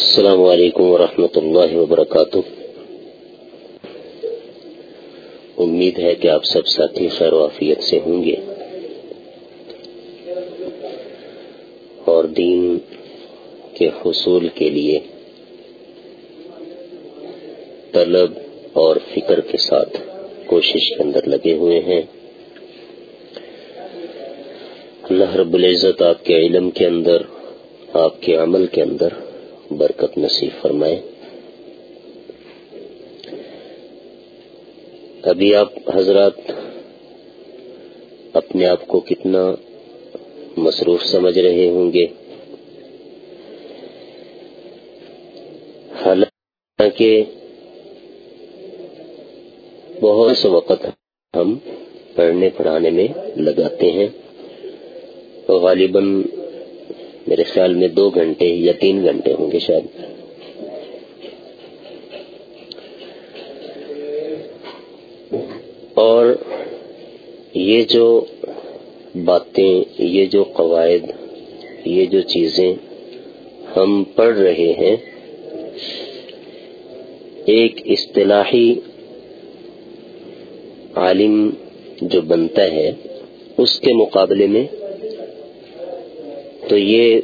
السلام علیکم ورحمۃ اللہ وبرکاتہ۔ امید ہے کہ آپ سب ساتھی خیر و عافیت سے ہوں گے۔ اور دین کے حصول کے لیے طلب اور فکر کے ساتھ کوشش کے اندر لگے ہوئے ہیں۔ اللہ رب العزت آپ کے علم کے اندر، آپ کے عمل کے اندر برکت نصیب فرمائے۔ ابھی آپ حضرات اپنے آپ کو کتنا مصروف سمجھ رہے ہوں گے۔ حالانکہ بہت سے وقت ہم پڑھنے پڑھانے میں لگاتے ہیں۔ غالباً میرے خیال میں دو گھنٹے یا تین گھنٹے ہوں گے شاید۔ اور یہ جو باتیں، یہ جو قواعد، یہ جو چیزیں ہم پڑھ رہے ہیں، ایک اصطلاحی عالم جو بنتا ہے، اس کے مقابلے میں تو یہ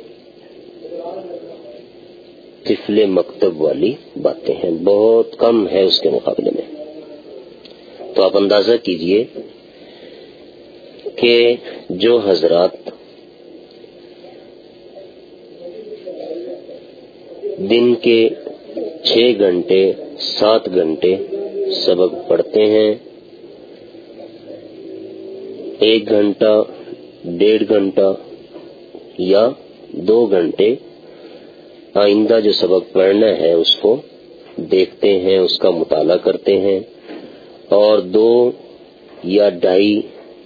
طفل مکتب والی باتیں ہیں، بہت کم ہے اس کے مقابلے میں۔ تو آپ اندازہ کیجیے کہ جو حضرات دن کے چھ گھنٹے، سات گھنٹے سبق پڑھتے ہیں، ایک گھنٹہ، ڈیڑھ گھنٹہ یا دو گھنٹے؟ آئندہ جو سبق پڑھنا ہے اس کو دیکھتے ہیں، اس کا مطالعہ کرتے ہیں اور دو یا ڈھائی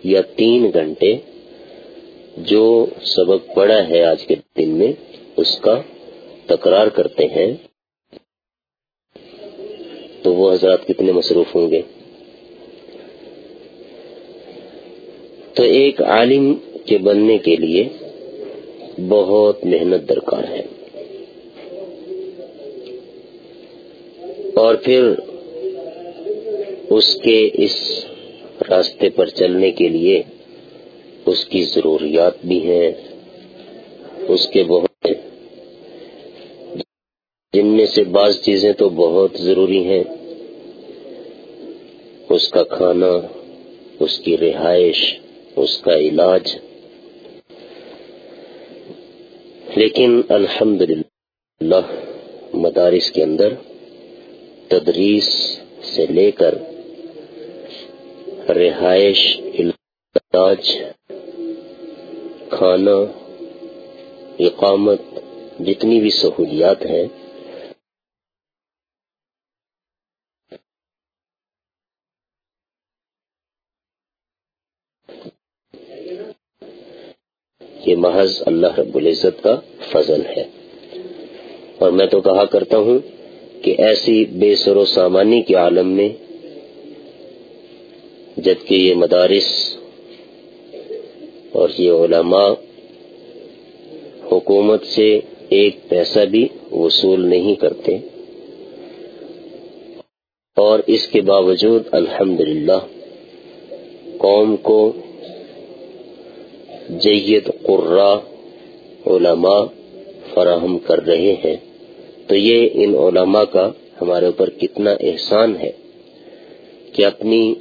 یا تین گھنٹے جو سبق پڑھا ہے آج کے دن میں، اس کا تکرار کرتے ہیں۔ تو وہ حضرات کتنے مصروف ہوں گے؟ تو ایک عالم کے بننے کے لیے بہت محنت درکار ہے۔ اور پھر اس کے اس راستے پر چلنے کے لیے اس کی ضروریات بھی ہیں۔ اس کے بہت جن میں سے بعض چیزیں تو بہت ضروری ہیں۔ اس کا کھانا، اس کی رہائش، اس کا علاج۔ لیکن الحمد للہ مدارس کے اندر تدریس سے لے کر رہائش، علاج، کھانا، اقامت جتنی بھی سہولیات ہیں یہ محض اللہ رب العزت کا فضل ہے۔ اور میں تو کہا کرتا ہوں کہ ایسی بے سر و سامانی کے عالم میں، جبکہ یہ مدارس اور یہ علماء، حکومت سے ایک پیسہ بھی وصول نہیں کرتے۔ اور اس کے باوجود الحمدللہ، قوم کو جید قرا علماء فراہم کر رہے ہیں۔ تو یہ ان علماء کا ہمارے اوپر کتنا احسان ہے کہ اپنی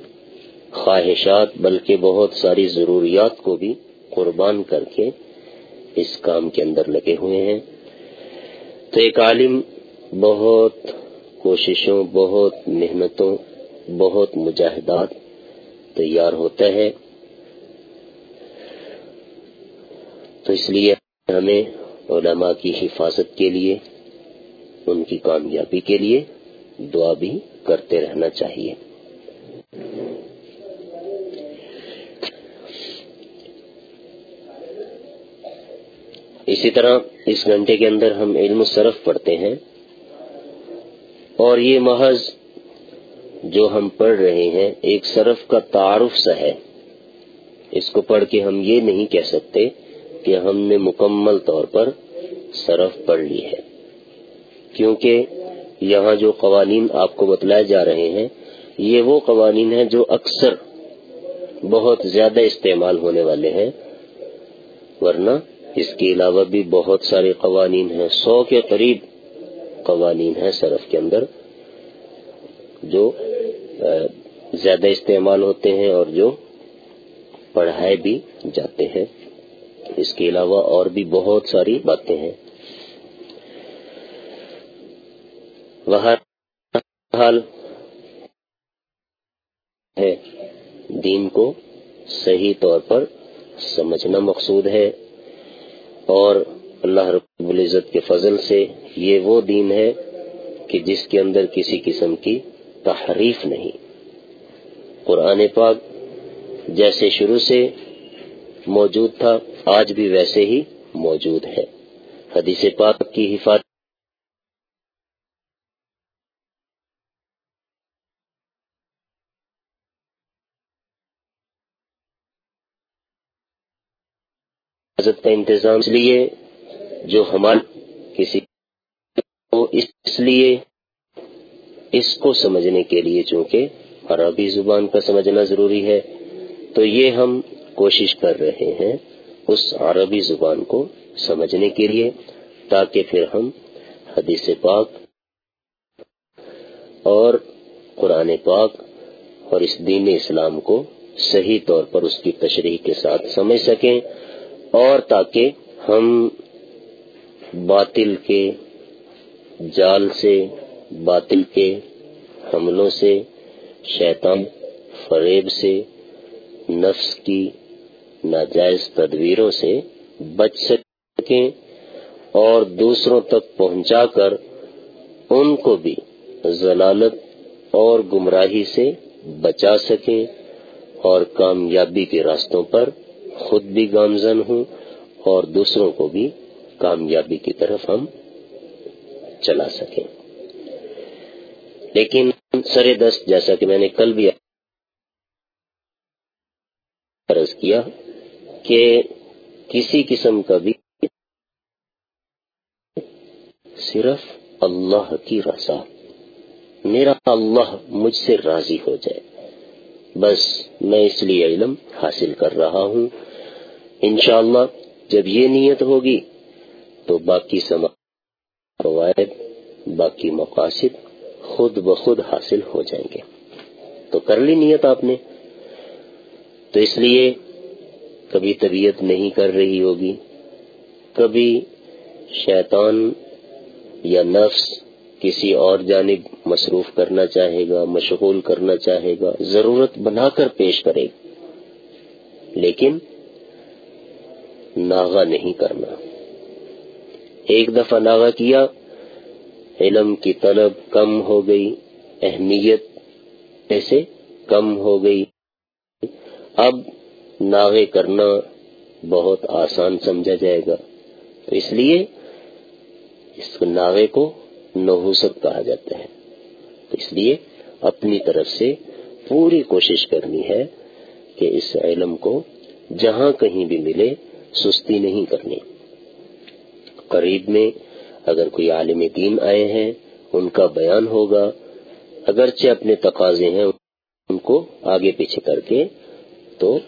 خواہشات بلکہ بہت ساری ضروریات کو بھی قربان کر کے اس کام کے اندر لگے ہوئے ہیں۔ تو ایک عالم بہت کوششوں، بہت محنتوں، بہت مجاہدات تیار ہوتا ہے۔ تو اس لیے ہمیں علماء کی حفاظت کے لیے، ان کی کامیابی کے لیے دعا بھی کرتے رہنا چاہیے۔ اسی طرح اس گھنٹے کے اندر ہم علم صرف پڑھتے ہیں، اور یہ محض جو ہم پڑھ رہے ہیں ایک صرف کا تعارف سا ہے۔ اس کو پڑھ کے ہم یہ نہیں کہہ سکتے کہ ہم نے مکمل طور پر صرف پڑھ لی ہے۔ کیونکہ یہاں جو قوانین آپ کو بتلائے جا رہے ہیں، یہ وہ قوانین ہیں جو اکثر بہت زیادہ استعمال ہونے والے ہیں، ورنہ اس کے علاوہ بھی بہت سارے قوانین ہیں، سو کے قریب قوانین ہیں صرف کے اندر، جو زیادہ استعمال ہوتے ہیں اور جو پڑھائے بھی جاتے ہیں۔ اس کے علاوہ اور بھی بہت ساری باتیں ہیں۔ حال ہے، دین کو صحیح طور پر سمجھنا مقصود ہے اور اللہ رب العزت کے فضل سے یہ وہ دین ہے کہ جس کے اندر کسی قسم کی تحریف نہیں۔ قرآن پاک جیسے شروع سے موجود تھا، آج بھی ویسے ہی موجود ہے۔ حدیث پاک کی حفاظت۔ کا انتظام اس لیے جو ہمارے کسی کو، اس لیے اس کو سمجھنے کے لیے، چونکہ عربی زبان کا سمجھنا ضروری ہے۔ تو یہ ہم کوشش کر رہے ہیں اس عربی زبان کو سمجھنے کے لیے تاکہ پھر ہم حدیث پاک اور قرآن پاک اور اس دین اسلام کو صحیح طور پر اس کی تشریح کے ساتھ سمجھ سکیں اور تاکہ ہم باطل کے جال سے، باطل کے حملوں سے، شیطان فریب سے، نفس کی ناجائز تدبیروں سے بچ سکیں اور دوسروں تک پہنچا کر ان کو بھی ضلالت اور گمراہی سے بچا سکیں اور کامیابی کے راستوں پر خود بھی گامزن ہوں اور دوسروں کو بھی کامیابی کی طرف ہم چلا سکیں۔ لیکن سر دست جیسا کہ میں نے کل بھی عرض کیا کہ کسی قسم کا بھی صرف اللہ کی رضا۔ میرا اللہ مجھ سے راضی ہو جائے۔ بس میں اس لیے علم حاصل کر رہا ہوں۔ انشاءاللہ جب یہ نیت ہوگی تو باقی فوائد، باقی مقاصد خود بخود حاصل ہو جائیں گے۔ تو کر لی نیت آپ نے۔ تو اس لیے کبھی طبیعت نہیں کر رہی ہوگی، کبھی شیطان یا نفس کسی اور جانب مصروف کرنا چاہے گا، مشغول کرنا چاہے گا، ضرورت بنا کر پیش کرے گا۔ لیکن ناغا نہیں کرنا۔ ایک دفعہ ناغا کیا، علم کی طلب کم ہو گئی، اہمیت ایسے کم ہو گئی۔ اب ناغے کرنا بہت آسان سمجھا جائے گا۔ تو اس لیے اس ناغے کو نحوست کہا جاتا ہے۔ تو اس لیے اپنی طرف سے پوری کوشش کرنی ہے کہ اس علم کو جہاں کہیں بھی ملے سستی نہیں کرنی۔ قریب میں اگر کوئی عالم دین آئے ہیں، ان کا بیان ہوگا۔ اگرچہ اپنے تقاضے ہیں، ان کو آگے پیچھے کر کے تو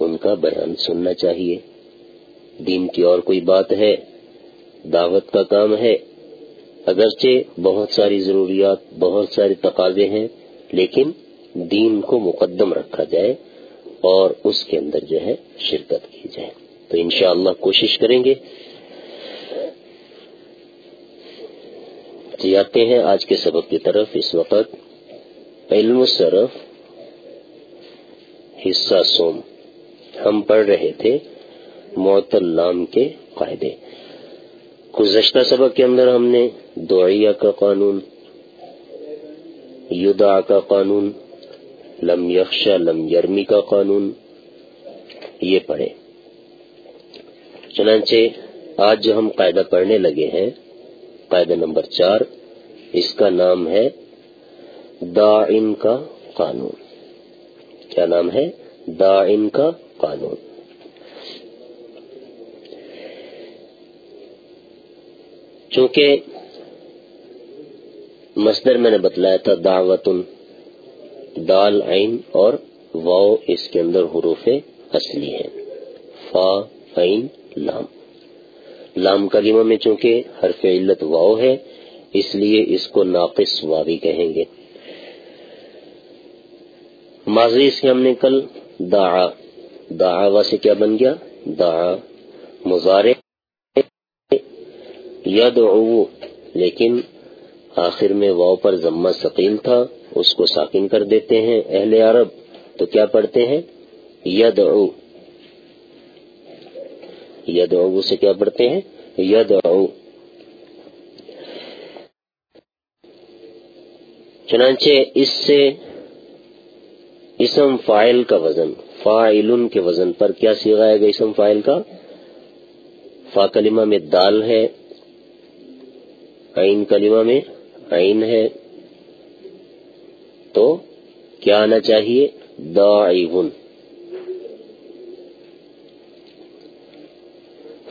ان کا بیان سننا چاہیے۔ دین کی اور کوئی بات ہے؟ دعوت کا کام ہے۔ اگرچہ بہت ساری ضروریات، بہت سارے تقاضے ہیں، لیکن دین کو مقدم رکھا جائے اور اس کے اندر جو ہے شرکت کی جائے۔ تو انشاءاللہ کوشش کریں گے۔ جی آتے ہیں آج کے سبق کی طرف۔ اس وقت علم صرف حصہ سوم۔ ہم پڑھ رہے تھے معطلام کے قاعدے۔ گزشتہ سبق کے اندر ہم نے دعیا کا قانون یدا کا قانون، لم یکشا لم یرمی کا قانون، یہ پڑھے۔ چنانچہ آج جو ہم قاعدہ پڑھنے لگے ہیں، قاعدہ نمبر چار، اس کا نام ہے داعن کا قانون۔ کیا نام ہے؟ داعن کا قانون چونکہ مصدر میں نے بتلایا تھا دعوتن دال عین اور واؤ اس کے اندر حروف اصلی ہے فا، عین، لام۔ لام کلمہ میں چونکہ حرف علت واؤ ہے، اس لیے اس کو ناقص واوی کہیں گے۔ ماضی سے ہم نے کل دعا دعا سے کیا بن گیا؟ دعا مزارے یدعو، لیکن آخر میں واؤ پر ضمہ ثقیل تھا، اس کو ساکن کر دیتے ہیں اہل عرب۔ تو کیا پڑھتے ہیں؟ یدعو۔ یدعو سے کیا پڑھتے ہیں؟ یدعو۔ چنانچہ اس سے اسم فائل کا وزن۔ فائل کے وزن پر کیا سیگا گا اسم فائل کا؟ فا کلمہ میں دال ہے، عین کلمہ میں عین ہے۔ تو کیا آنا چاہیے؟ داعون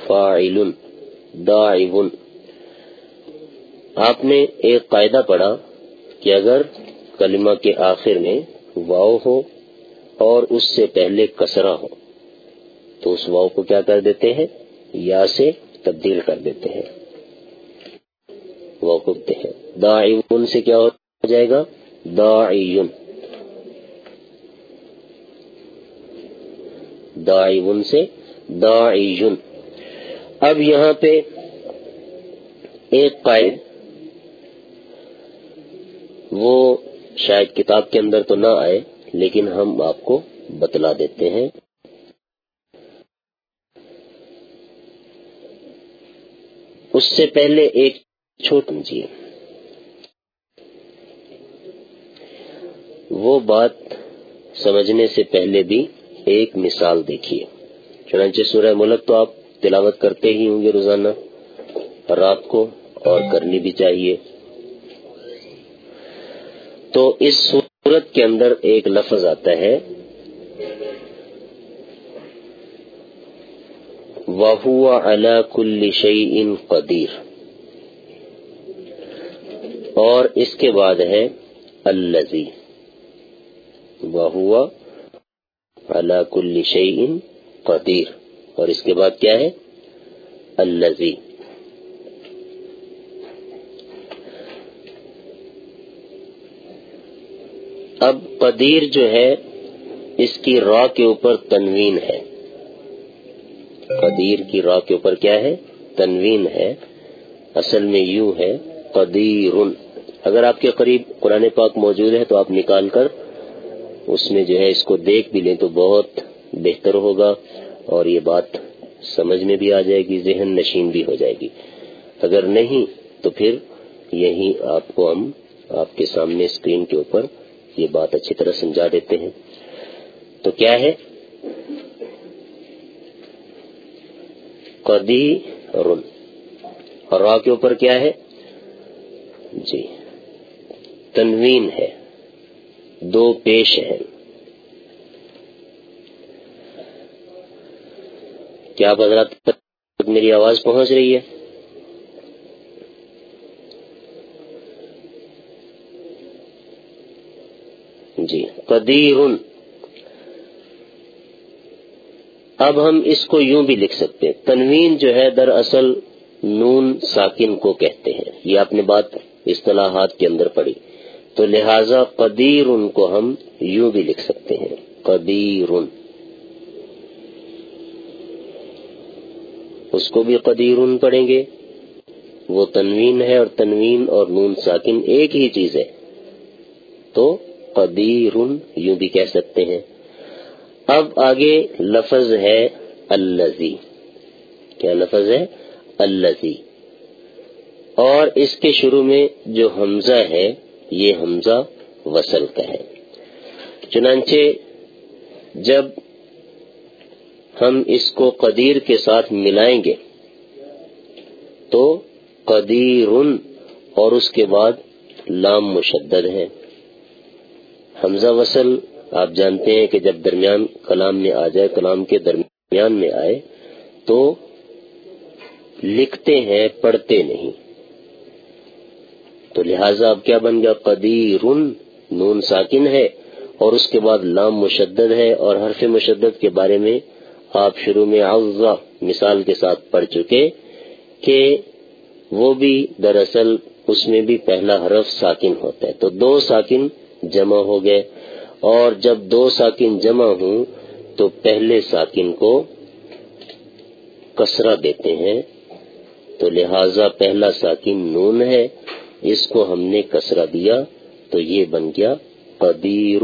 فاعل داعون آپ نے ایک قاعدہ پڑھا کہ اگر کلمہ کے آخر میں واؤ ہو اور اس سے پہلے کسرا ہو۔ تو اس واؤ کو کیا کر دیتے ہیں؟ یا سے تبدیل کر دیتے ہیں۔ واؤ کبتے ہیں۔ دا سے کیا ہو جائے گا؟ داعین داعون سے داعین اب یہاں پہ ایک قائد وہ شاید کتاب کے اندر تو نہ آئے۔ لیکن ہم آپ کو بتلا دیتے ہیں۔ اس سے پہلے ایک چھوٹ جی وہ بات سمجھنے سے پہلے بھی ایک مثال دیکھیے۔ چنانچہ سورہ ملک تو آپ تلاوت کرتے ہی ہوں گے روزانہ۔ رات کو اور کرنی بھی چاہیے۔ تو اس صورت کے اندر ایک لفظ آتا ہے۔ وہ اللہ کل شعی قدیر اور اس کے بعد ہے الزی وہ اللہ کل شعی قدیر اور اس کے بعد کیا ہے؟ الزی اب قدیر جو ہے، اس کی را کے اوپر تنوین ہے۔ قدیر کی را کے اوپر کیا ہے؟ تنوین ہے۔ اصل میں یوں ہے قدیر اگر آپ کے قریب قرآن پاک موجود ہے تو آپ نکال کر اس میں جو ہے اس کو دیکھ بھی لیں تو بہت بہتر ہوگا اور یہ بات سمجھ میں بھی آ جائے گی، ذہن نشین بھی ہو جائے گی۔ اگر نہیں تو پھر یہی آپ کو ہم آپ کے سامنے اسکرین کے اوپر یہ بات اچھی طرح سمجھا دیتے ہیں۔ تو کیا ہے؟ قدی رن۔ اور را کے اوپر کیا ہے؟ جی۔ تنوین ہے۔ دو پیش ہے کیا بدلاؤ میری آواز پہنچ رہی ہے؟ جی۔ قدیر۔ اب ہم اس کو یوں بھی لکھ سکتے تنوین جو ہے دراصل نون ساکن کو کہتے ہیں۔ یہ آپ نے بات اصطلاحات کے اندر پڑی تو لہذا قدیر ان کو ہم یوں بھی لکھ سکتے ہیں۔ قدیر۔ اس کو بھی قدیر پڑھیں گے۔ وہ تنوین ہے اور تنوین اور نون ساکن ایک ہی چیز ہے۔ تو قدیر یوں بھی کہہ سکتے ہیں۔ اب آگے لفظ ہے الزی کیا لفظ ہے؟ الزی اور اس کے شروع میں جو حمزہ ہے، یہ حمزہ وصل کا ہے۔ چنانچہ جب ہم اس کو قدیر کے ساتھ ملائیں گے، تو قدیر اور اس کے بعد لام مشدد ہے حمزہ وصل، آپ جانتے ہیں کہ جب درمیان کلام میں آ جائے، کلام کے درمیان میں آئے، تو لکھتے ہیں، پڑھتے نہیں۔ تو لہذا اب کیا بن گیا؟ قدیر نون ساکن ہے، اور اس کے بعد لام مشدد ہے، اور حرف مشدد کے بارے میں آپ شروع میں عوضہ مثال کے ساتھ پڑھ چکے کہ وہ بھی دراصل اس میں بھی پہلا حرف ساکن ہوتا ہے۔ تو دو ساکن جمع ہو گئے۔ اور جب دو ساکن جمع ہوں تو پہلے ساکن کو کسرہ دیتے ہیں۔ تو لہذا پہلا ساکن نون ہے۔ اس کو ہم نے کسرہ دیا۔ تو یہ بن گیا قدیر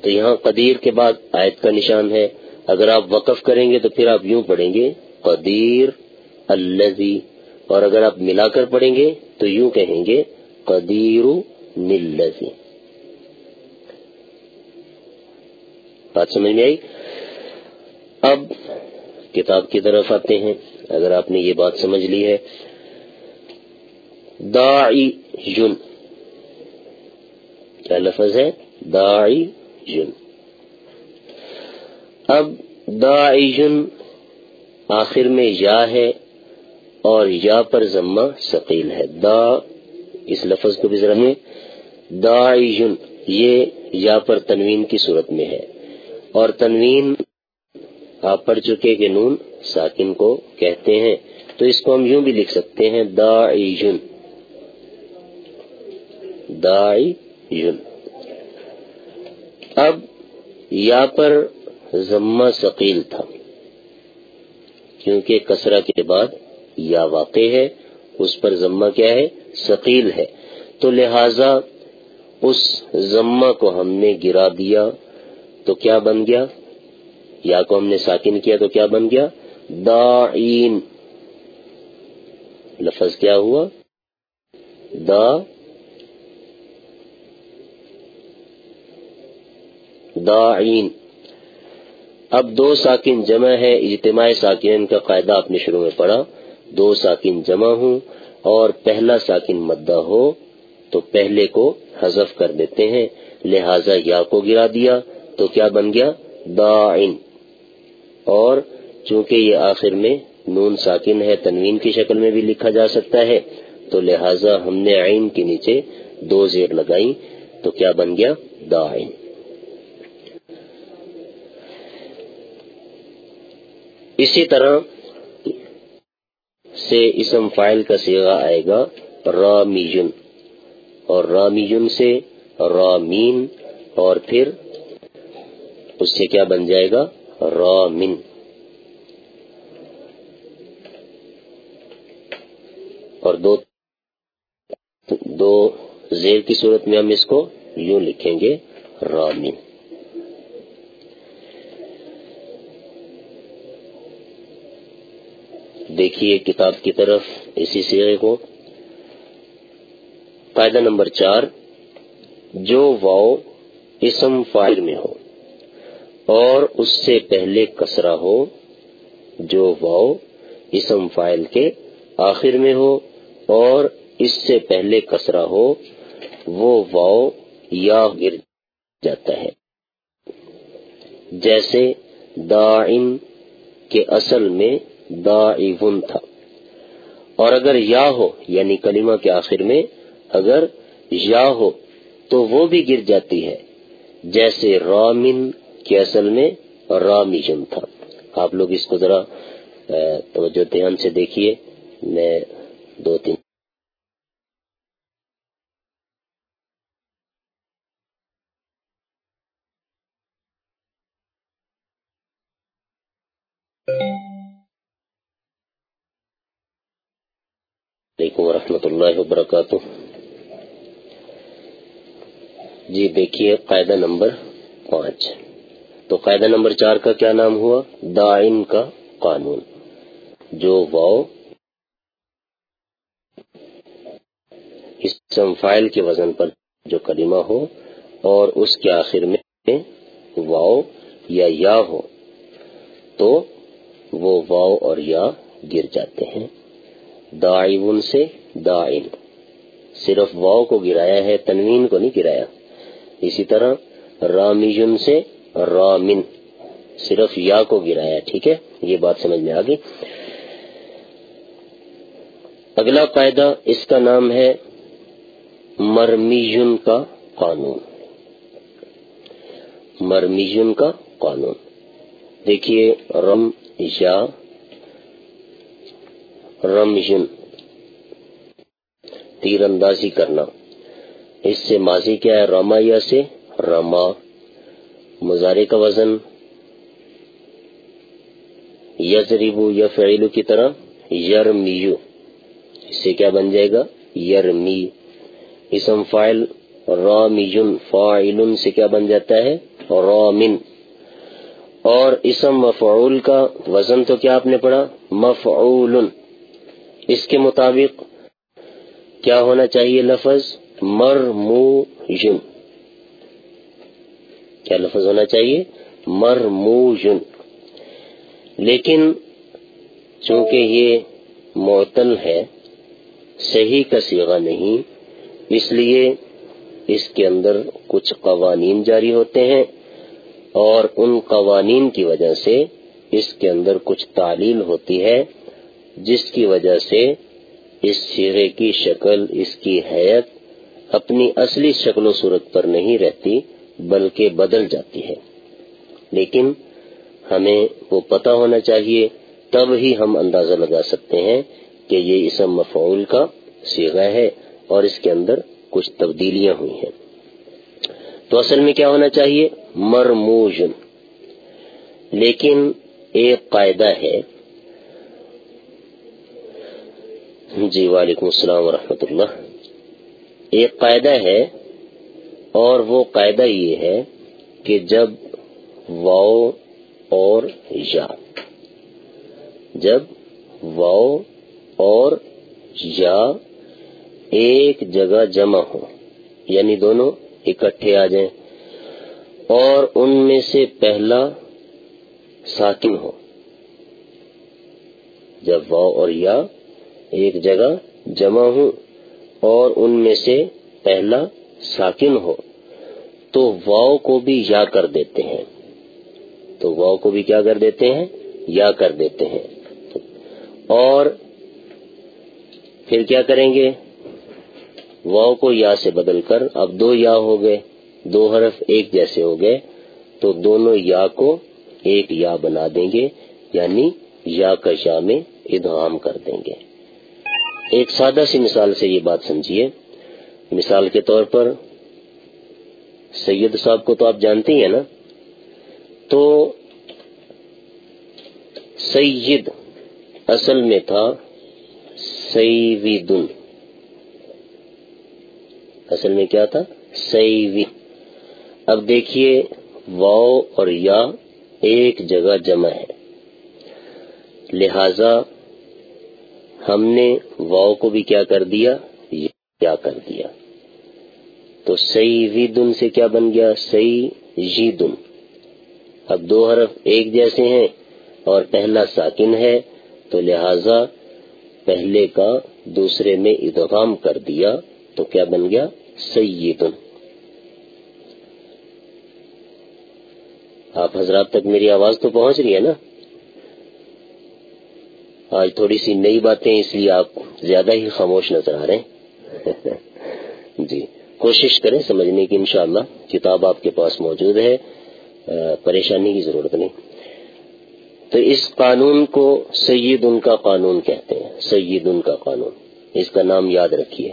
تو یہاں قدیر کے بعد آیت کا نشان ہے۔ اگر آپ وقف کریں گے تو پھر آپ یوں پڑھیں گے۔ قدیر الزی اور اگر آپ ملا کر پڑھیں گے تو یوں کہیں گے قدیر نلزی بات سمجھ میں آئی؟ اب کتاب کی طرف آتے ہیں۔ اگر آپ نے یہ بات سمجھ لی ہے۔ داعی جن۔ کیا لفظ ہے؟ داعی جن۔ اب داعی جن آخر میں یا ہے اور یا پر ضمہ ثقیل ہے۔ دا اس لفظ کو بھی ذرا میں داعی جن یہ یا پر تنوین کی صورت میں ہے۔ اور تنوین آپ پڑھ چکے کہ نون ساکن کو کہتے ہیں۔ تو اس کو ہم یوں بھی لکھ سکتے ہیں دا جن دائی یون اب یا پر ضمہ ثقیل تھا، کیونکہ کسرہ کے بعد یا واقع ہے، اس پر ضمہ کیا ہے؟ ثقیل ہے۔ تو لہذا اس ضمہ کو ہم نے گرا دیا تو کیا بن گیا؟ یا کو ہم نے ساکن کیا تو کیا بن گیا؟ داعین۔ لفظ کیا ہوا؟ دا داعین۔ اب دو ساکن جمع ہے، اجتماع ساکن کا قاعدہ آپ نے شروع میں پڑھا۔ دو ساکن جمع ہوں۔ اور پہلا ساکن مدہ ہو تو پہلے کو حذف کر دیتے ہیں۔ لہذا یا کو گرا دیا تو کیا بن گیا؟ داعین اور چونکہ یہ آخر میں نون ساکن ہے، تنوین کی شکل میں بھی لکھا جا سکتا ہے۔ تو لہذا ہم نے عین کے نیچے دو زیر لگائی تو کیا بن گیا؟ داعین اسی طرح سے اسم فائل کا سیگا آئے گا رامیجن اور رامیجن سے رامین اور پھر اس سے کیا بن جائے گا؟ رامن۔ اور دو دو زیر کی صورت میں ہم اس کو یوں لکھیں گے، رامن۔ دیکھیے کتاب کی طرف اسی سیرے کو۔ قاعدہ نمبر چار، جو واؤ اسم فائل میں ہو اور اس سے پہلے کسرا ہو، جو واؤ اسم فائل کے آخر میں ہو اور اس سے پہلے کسرا ہو، وہ واؤ یا گر جاتا ہے۔ جیسے دائن کے اصل میں دائیون تھا۔ اور اگر یا ہو یعنی کلمہ کے آخر میں اگر یا ہو، تو وہ بھی گر جاتی ہے۔ جیسے رامن کے اصل میں رامیجن تھا۔ آپ لوگ اس کو ذرا توجہ دھیان سے دیکھیے۔ میں دو تین علیکم ورحمۃ اللہ وبرکاتہ۔ جی دیکھیے قاعدہ نمبر پانچ۔ تو قاعدہ نمبر چار کا کیا نام ہوا؟ دائن کا قانون۔ جو واؤ اسم فائل کے وزن پر جو کلمہ ہو اور اس کے آخر میں واؤ یا یا ہو، تو وہ واؤ اور یا گر جاتے ہیں۔ دائن سے دائن صرف واؤ کو گرایا ہے، تنوین کو نہیں گرایا۔ اسی طرح رامیجن سے رامن، صرف یا کو گرایا۔ ٹھیک ہے؟ یہ بات سمجھ میں آ اگلا قاعدہ اس کا نام ہے مرمیجن کا قانون۔ مرمیجن کا قانون۔ دیکھیے، رم، یا رمجن تیر اندازی کرنا۔ اس سے ماضی کیا ہے؟ رما یا سے رما۔ مظاہرے کا وزن۔ یزریبو یا فعیلو کی طرح۔ یرمیو۔ اس سے کیا بن جائے گا؟ یرمی اسم فائل رامیجن فائل سے کیا بن جاتا ہے؟ رامن۔ اور اسم مفعول کا وزن تو کیا آپ نے پڑھا؟ مفعول اس کے مطابق کیا ہونا چاہیے لفظ؟ مرموجن کیا لفظ ہونا چاہیے؟ مرموجن لیکن چونکہ یہ معتل ہے، صحیح کا سیغہ نہیں، اس لیے اس کے اندر کچھ قوانین جاری ہوتے ہیں اور ان قوانین کی وجہ سے اس کے اندر کچھ تعلیل ہوتی ہے۔ جس کی وجہ سے اس سیرے کی شکل، اس کی حیت اپنی اصلی شکل و صورت پر نہیں رہتی، بلکہ بدل جاتی ہے۔ لیکن ہمیں وہ پتا ہونا چاہیے، تب ہی ہم اندازہ لگا سکتے ہیں کہ یہ اسم مفعول کا سیگا ہے اور اس کے اندر کچھ تبدیلیاں ہوئی ہیں۔ تو اصل میں کیا ہونا چاہیے؟ مرموجن لیکن ایک قاعدہ ہے جی وعلیکم السلام ورحمۃ اللہ۔ ایک قاعدہ ہے اور وہ قاعدہ یہ ہے کہ جب واؤ اور یا، جب واؤ اور یا ایک جگہ جمع ہو یعنی دونوں اکٹھے آ جائیں اور ان میں سے پہلا ساکن ہو۔ جب واؤ اور یا ایک جگہ جمع ہو اور ان میں سے پہلا ساکن ہو۔ تو واؤ کو بھی یا کر دیتے ہیں۔ تو واؤ کو بھی کیا کر دیتے ہیں؟ یا کر دیتے ہیں۔ اور پھر کیا کریں گے؟ واؤ کو یا سے بدل کر اب دو یا ہو گئے، دو حرف ایک جیسے ہو گئے، تو دونوں یا کو ایک یا بنا دیں گے یعنی یا کا یا میں ادغام کر دیں گے۔ ایک سادہ سی مثال سے یہ بات سمجھیے۔ مثال کے طور پر سید صاحب کو تو آپ جانتے ہیں نا۔ تو سید اصل میں تھا سیویدن۔ اصل میں کیا تھا؟ سیوی۔ اب دیکھیے واؤ اور یا ایک جگہ جمع ہے۔ لہذا ہم نے واؤ کو بھی کیا کر دیا یا کر دیا۔ تو سی دن سے کیا بن گیا؟ سی جی دن۔ اب دو حرف ایک جیسے ہیں اور پہلا ساکن ہے، تو لہذا پہلے کا دوسرے میں ادغام کر دیا، تو کیا بن گیا؟ سیدن۔ آپ حضرات تک میری آواز تو پہنچ رہی ہے نا؟ آج تھوڑی سی نئی باتیں، اس لیے آپ زیادہ ہی خاموش نظر آ رہے ہیں۔ جی کوشش کریں سمجھنے کی، انشاءاللہ۔ کتاب آپ کے پاس موجود ہے۔ پریشانی کی ضرورت نہیں۔ تو اس قانون کو سید ان کا قانون کہتے ہیں۔ سید ان کا قانون۔ اس کا نام یاد رکھیے۔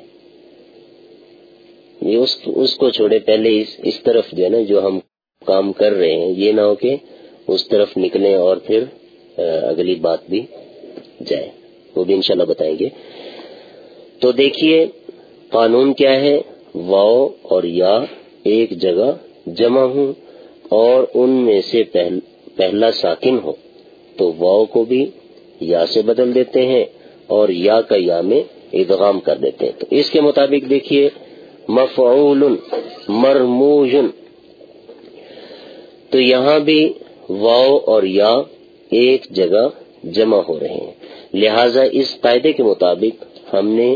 یہ اس اس کو چھوڑے پہلے اس اس طرف جو ہے نا، جو ہم کام کر رہے ہیں، یہ نہ ہو کہ اس طرف نکلیں اور پھر اگلی بات بھی جائے۔ وہ بھی انشاءاللہ بتائیں گے۔ تو دیکھیے، قانون کیا ہے؟ واؤ اور یا ایک جگہ جمع ہوں اور ان میں سے پہلا ساکن ہو۔ تو واؤ کو بھی یا سے بدل دیتے ہیں اور یا کا یا میں ادغام کر دیتے ہیں۔ تو اس کے مطابق دیکھیے، مفعول مرموجن تو یہاں بھی واؤ اور یا ایک جگہ جمع ہو رہے ہیں۔ لہذا اس قاعدے کے مطابق ہم نے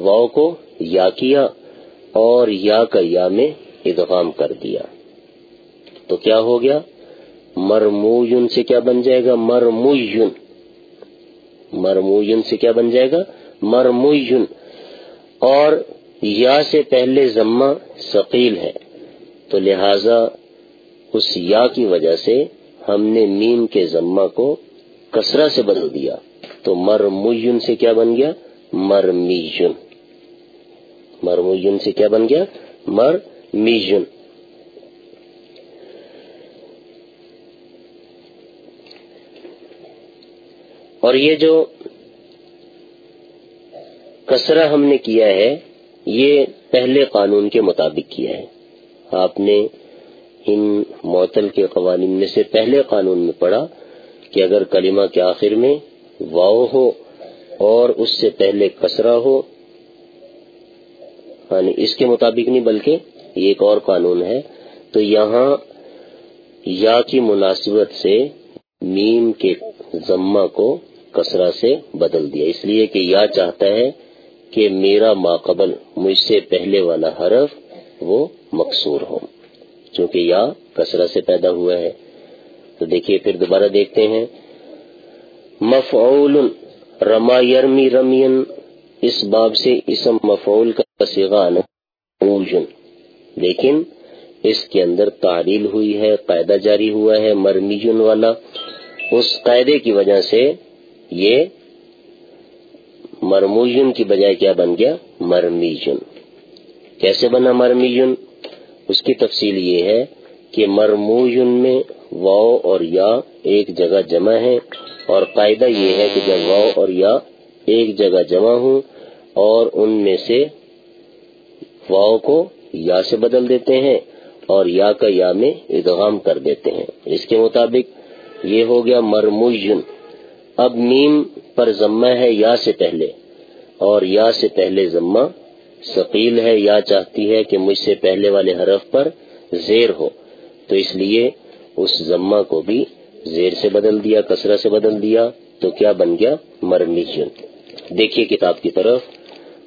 واؤ کو یا کیا اور یا کا یا میں ادغام کر دیا۔ تو کیا ہو گیا؟ مرموین سے کیا بن جائے گا؟ مرموین مرموین سے کیا بن جائے گا؟ مرموین اور یا سے پہلے ضمہ ثقیل ہے۔ تو لہذا اس یا کی وجہ سے ہم نے میم کے ضمہ کو کسرا سے بدل دیا۔ تو مرموین سے کیا بن گیا؟ مرمیجن مرموین سے کیا بن گیا؟ مرمیجن اور یہ جو کسرہ ہم نے کیا ہے، یہ پہلے قانون کے مطابق کیا ہے۔ آپ نے ان معطل کے قوانین میں سے پہلے قانون میں پڑھا کہ اگر کلمہ کے آخر میں واؤ ہو اور اس سے پہلے کسرا ہو یعنی اس کے مطابق نہیں بلکہ یہ ایک اور قانون ہے، تو یہاں یا کی مناسبت سے میم کے ضمہ کو کسرا سے بدل دیا۔ اس لیے کہ یا چاہتا ہے کہ میرا ماقبل مجھ سے پہلے والا حرف وہ مقصور ہو۔ چونکہ یا کسرا سے پیدا ہوا ہے۔ تو دیکھیے پھر دوبارہ دیکھتے ہیں۔ مفعول رما یرمی رمین، اس باب سے اسم مفعول کا سیغان لیکن اس کے اندر تعلیل ہوئی ہے، قاعدہ جاری ہوا ہے مرمیجن والا۔ اس قاعدے کی وجہ سے یہ مرموجن کی بجائے کیا بن گیا؟ مرمیجن کیسے بنا مرمیجن اس کی تفصیل یہ ہے کہ مرموجن میں واؤ اور یا ایک جگہ جمع ہے اور قاعدہ یہ ہے کہ جب واؤ اور یا ایک جگہ جمع ہوں اور ان میں سے واؤ کو یا سے بدل دیتے ہیں اور یا کا یا میں ادغام کر دیتے ہیں۔ اس کے مطابق یہ ہو گیا مرموجن اب میم پر ضمہ ہے یا سے پہلے اور یا سے پہلے ضمہ ثقیل ہے یا چاہتی ہے کہ مجھ سے پہلے والے حرف پر زیر ہو، تو اس لیے اس ضمہ کو بھی زیر سے بدل دیا کسرہ سے بدل دیا، تو کیا بن گیا؟ مرمیجن۔ دیکھیے کتاب کی طرف،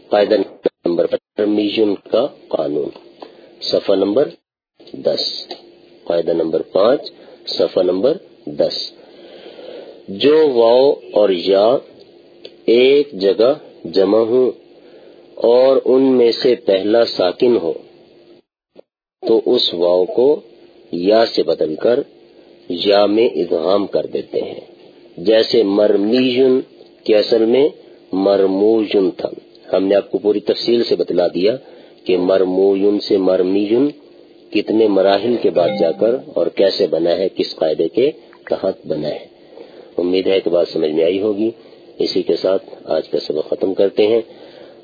قاعدہ نمبر مرمیجن کا قانون۔ صفحہ نمبر دس۔ قاعدہ نمبر پانچ، صفحہ نمبر دس۔ جو واؤ اور یا ایک جگہ جمع ہوں اور ان میں سے پہلا ساکن ہو۔ تو اس واؤ کو یا سے بدل کر یا میں ادغام کر دیتے ہیں۔ جیسے مرمیجن کے اصل میں مرموجن تھا۔ ہم نے آپ کو پوری تفصیل سے بتلا دیا کہ مرموجن سے مرمیجن کتنے مراحل کے بعد جا کر اور کیسے بنا ہے، کس قاعدے کے تحت بنا ہے۔ امید ہے کہ بات سمجھ میں آئی ہوگی۔ اسی کے ساتھ آج کا سبق ختم کرتے ہیں۔